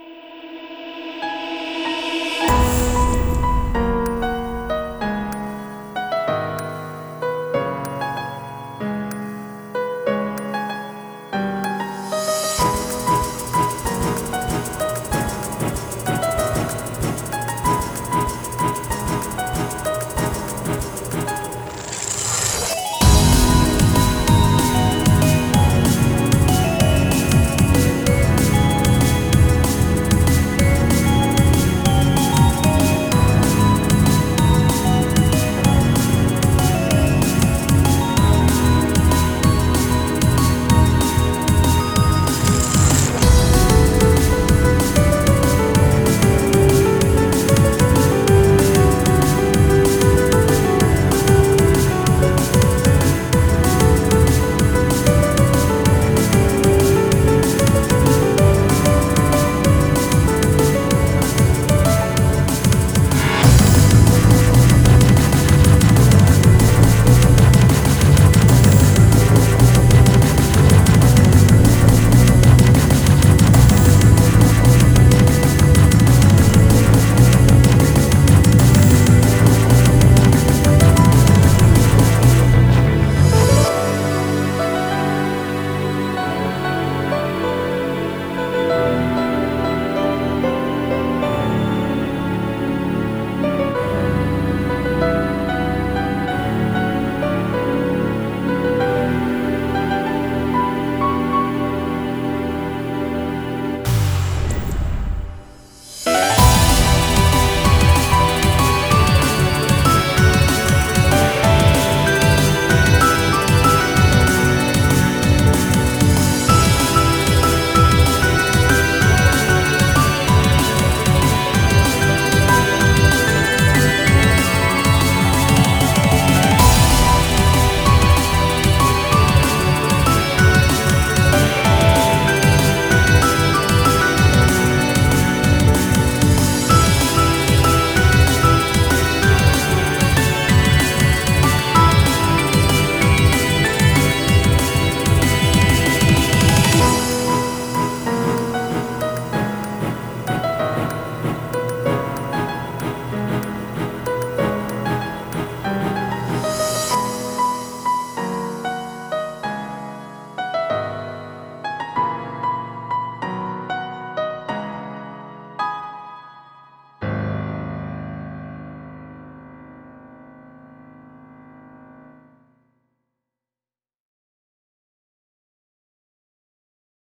you